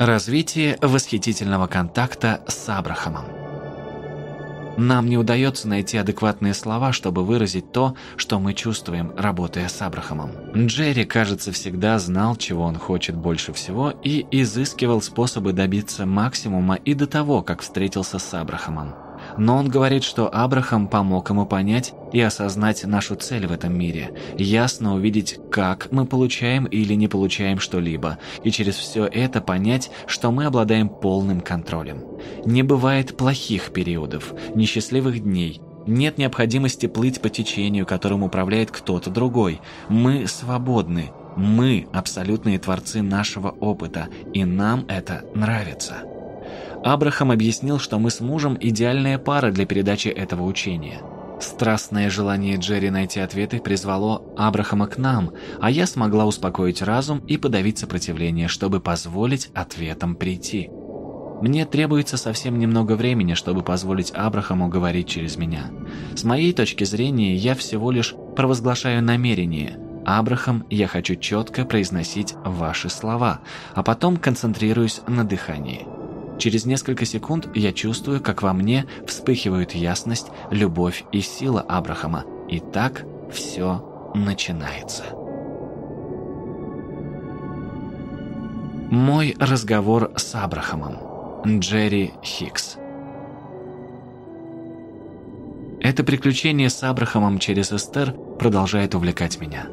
Развитие восхитительного контакта с Абрахамом. Нам не удается найти адекватные слова, чтобы выразить то, что мы чувствуем, работая с Абрахамом. Джерри, кажется, всегда знал, чего он хочет больше всего, и изыскивал способы добиться максимума и до того, как встретился с Абрахамом. Но он говорит, что Абрахам помог ему понять и осознать нашу цель в этом мире, ясно увидеть, как мы получаем или не получаем что-либо, и через все это понять, что мы обладаем полным контролем. Не бывает плохих периодов, несчастливых дней, нет необходимости плыть по течению, которым управляет кто-то другой. Мы свободны. Мы – абсолютные творцы нашего опыта, и нам это нравится. Абрахам объяснил, что мы с мужем идеальная пара для передачи этого учения. Страстное желание Джерри найти ответы призвало Абрахама к нам, а я смогла успокоить разум и подавить сопротивление, чтобы позволить ответам прийти. Мне требуется совсем немного времени, чтобы позволить Абрахаму говорить через меня. С моей точки зрения, я всего лишь провозглашаю намерение. Абрахам, я хочу четко произносить ваши слова, а потом концентрируюсь на дыхании. Через несколько секунд я чувствую, как во мне вспыхивают ясность, любовь и сила Абрахама. И так все начинается. Мой разговор с Абрахамом. Джерри Хикс. Это приключение с Абрахамом через Эстер продолжает увлекать меня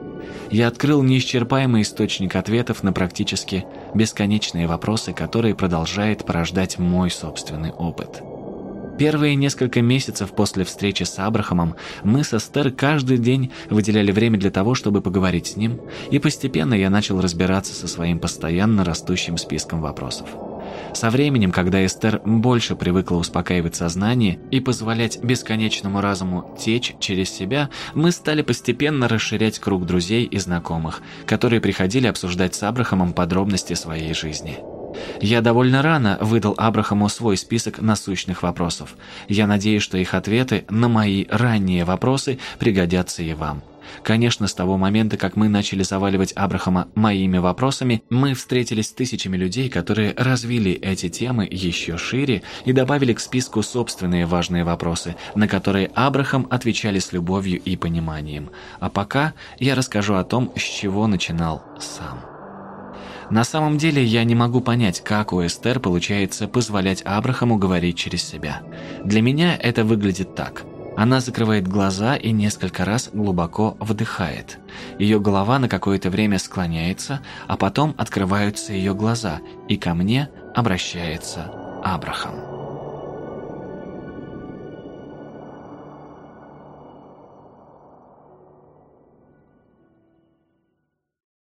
я открыл неисчерпаемый источник ответов на практически бесконечные вопросы, которые продолжает порождать мой собственный опыт. Первые несколько месяцев после встречи с Абрахамом мы со Стер каждый день выделяли время для того, чтобы поговорить с ним, и постепенно я начал разбираться со своим постоянно растущим списком вопросов. Со временем, когда Эстер больше привыкла успокаивать сознание и позволять бесконечному разуму течь через себя, мы стали постепенно расширять круг друзей и знакомых, которые приходили обсуждать с Абрахамом подробности своей жизни. Я довольно рано выдал Абрахаму свой список насущных вопросов. Я надеюсь, что их ответы на мои ранние вопросы пригодятся и вам. Конечно, с того момента, как мы начали заваливать Абрахама моими вопросами, мы встретились с тысячами людей, которые развили эти темы еще шире и добавили к списку собственные важные вопросы, на которые Абрахам отвечали с любовью и пониманием. А пока я расскажу о том, с чего начинал сам. На самом деле я не могу понять, как у Эстер получается позволять Абрахаму говорить через себя. Для меня это выглядит так – она закрывает глаза и несколько раз глубоко вдыхает. Ее голова на какое-то время склоняется, а потом открываются ее глаза, и ко мне обращается Абрахам.